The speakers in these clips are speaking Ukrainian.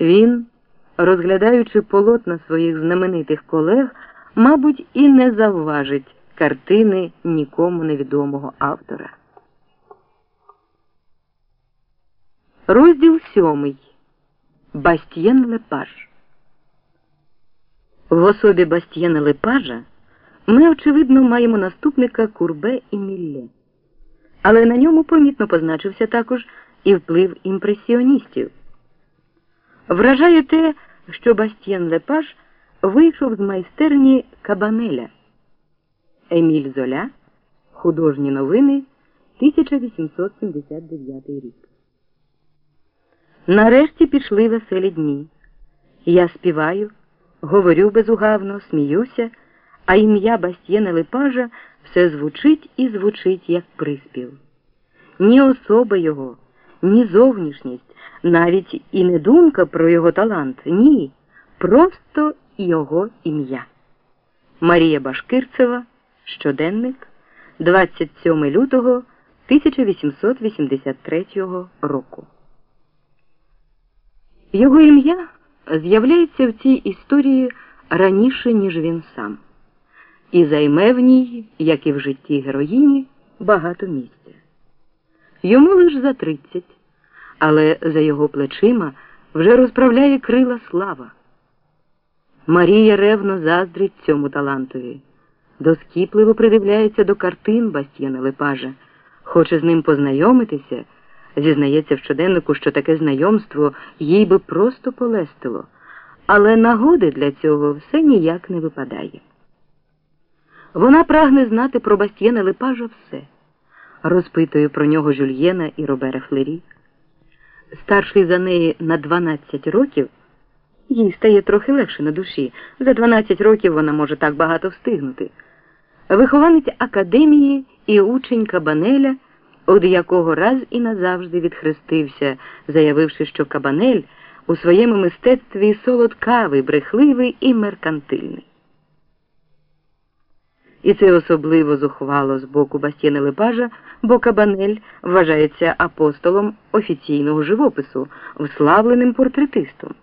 Він, розглядаючи полотна своїх знаменитих колег, мабуть, і не завважить картини нікому невідомого автора. Розділ сьомий. Бастієн Лепаж. В особі Бастієна Лепажа ми, очевидно, маємо наступника Курбе і Мілле. Але на ньому помітно позначився також і вплив імпресіоністів. Вражає те, що Бастієн Лепаж вийшов з майстерні Кабанеля. Еміль Золя. Художні новини 1879 рік. Нарешті пішли веселі дні. Я співаю, говорю безугавно, сміюся, а ім'я Бастієна Лепажа все звучить і звучить, як приспів. Ні особа його, ні зовнішність, навіть і не думка про його талант, ні, просто його ім'я. Марія Башкирцева, щоденник, 27 лютого 1883 року. Його ім'я з'являється в цій історії раніше, ніж він сам, і займе в ній, як і в житті героїні, багато місця. Йому лише за 30, але за його плечима вже розправляє крила слава. Марія ревно заздрить цьому талантові, доскіпливо придивляється до картин Бастіяна Лепажа, хоче з ним познайомитися. Зізнається в щоденнику, що таке знайомство їй би просто полестило, але нагоди для цього все ніяк не випадає. Вона прагне знати про Бастієна Лепажа все, розпитує про нього Жюльєна і Робера Флері. Старший за неї на 12 років, їй стає трохи легше на душі. За 12 років вона може так багато встигнути. Вихованець академії і учень Кабанеля од якого раз і назавжди відхрестився, заявивши, що Кабанель у своєму мистецтві солодкавий, брехливий і меркантильний. І це особливо зухвало з боку Бастіни Лепажа, бо Кабанель вважається апостолом офіційного живопису, вславленим портретистом.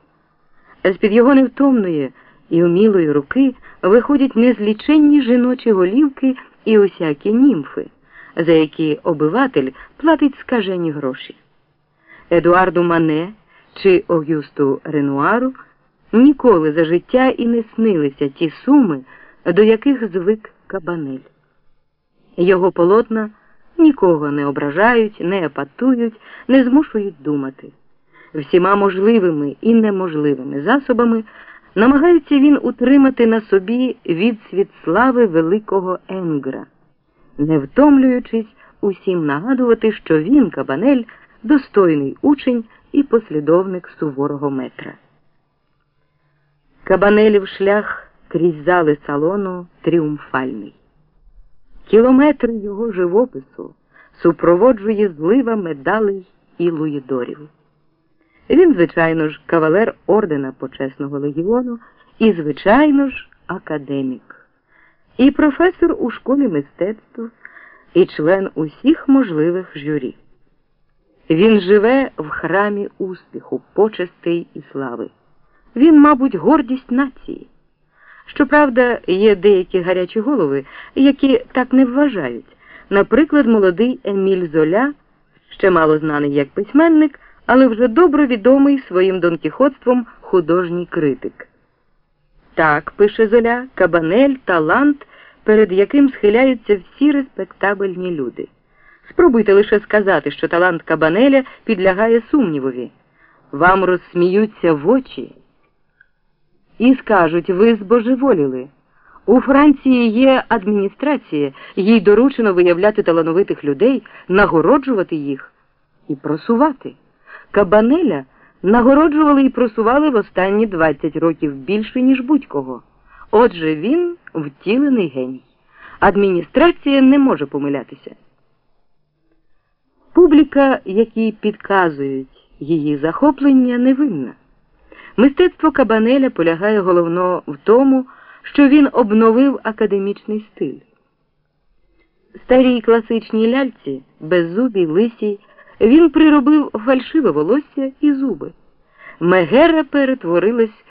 З під його невтомної і умілої руки виходять незліченні жіночі голівки і усякі німфи за які обиватель платить скажені гроші. Едуарду Мане чи Огюсту Ренуару ніколи за життя і не снилися ті суми, до яких звик Кабанель. Його полотна нікого не ображають, не епатують, не змушують думати. Всіма можливими і неможливими засобами намагається він утримати на собі відсвіт слави великого Енгра не втомлюючись усім нагадувати, що він, Кабанель, достойний учень і послідовник суворого метра. Кабанелів шлях крізь зали салону тріумфальний. Кілометри його живопису супроводжує злива медалей і луїдорів. Він, звичайно ж, кавалер ордена Почесного легіону і, звичайно ж, академік і професор у школі мистецтв, і член усіх можливих журі. Він живе в храмі успіху, почестей і слави. Він, мабуть, гордість нації. Щоправда, є деякі гарячі голови, які так не вважають. Наприклад, молодий Еміль Золя, ще мало знаний як письменник, але вже добре відомий своїм донкіхотством художній критик. Так, пише Золя, Кабанель, талант перед яким схиляються всі респектабельні люди. Спробуйте лише сказати, що талант Кабанеля підлягає сумнівові. Вам розсміються в очі і скажуть, ви збожеволіли. У Франції є адміністрація, їй доручено виявляти талановитих людей, нагороджувати їх і просувати. Кабанеля нагороджували і просували в останні 20 років більше, ніж будь-кого. Отже, він втілений геній. Адміністрація не може помилятися. Публіка, які підказують її захоплення, невинна. Мистецтво Кабанеля полягає головно в тому, що він обновив академічний стиль. Старій класичній ляльці, беззубій, лисій, він приробив фальшиве волосся і зуби. Мегера перетворилась